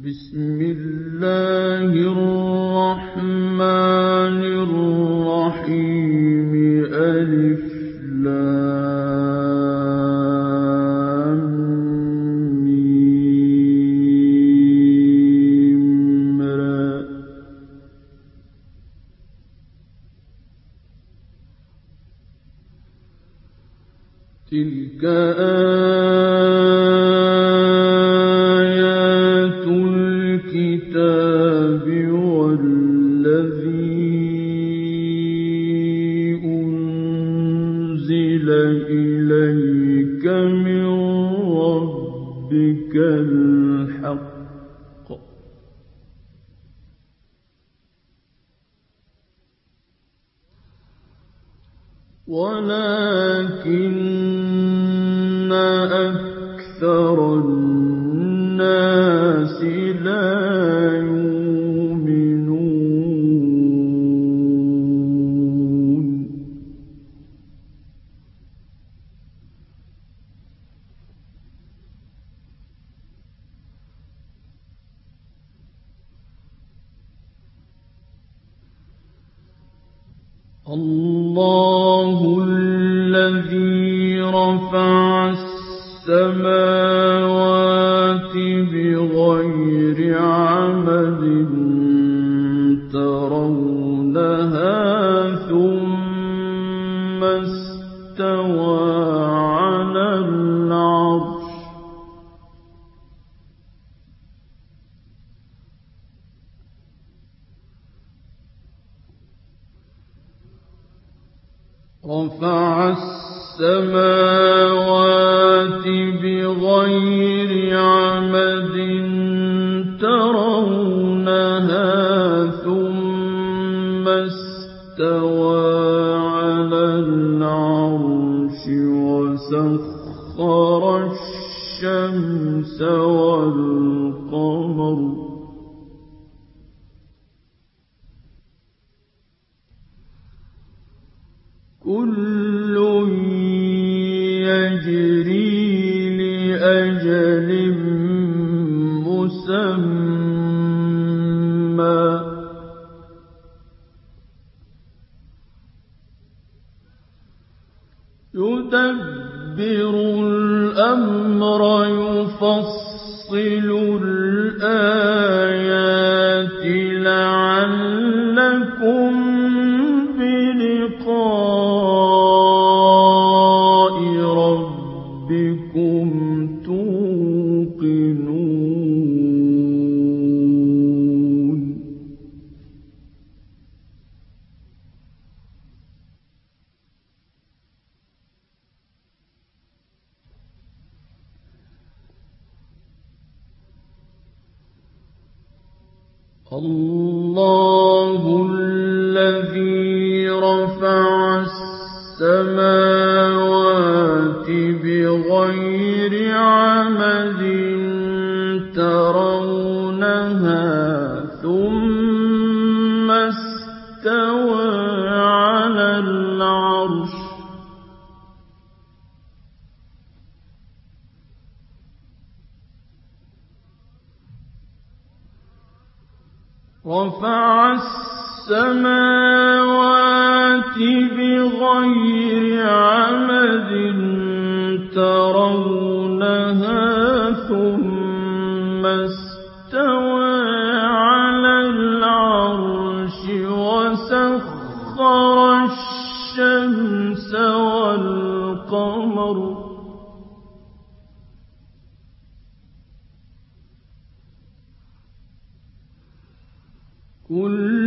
بسم الله الرحمن الرحيم. ألف لام تلك آيات الحق. ولكن أكثر الناس الله الذي رفع السماوات بغير عمد. رفع السماوات بغير عمد ترونها ثم استوى على العرش وسخر الشمس والقمر كل يجري لأجل مسمى. يدبر الأمر يفصل الآيات لعلكم الله الذي رفع السماوات بغير رفع السماوات بغير عمد ترونها ثم استوى على العرش وسخر الشمس والقمر كل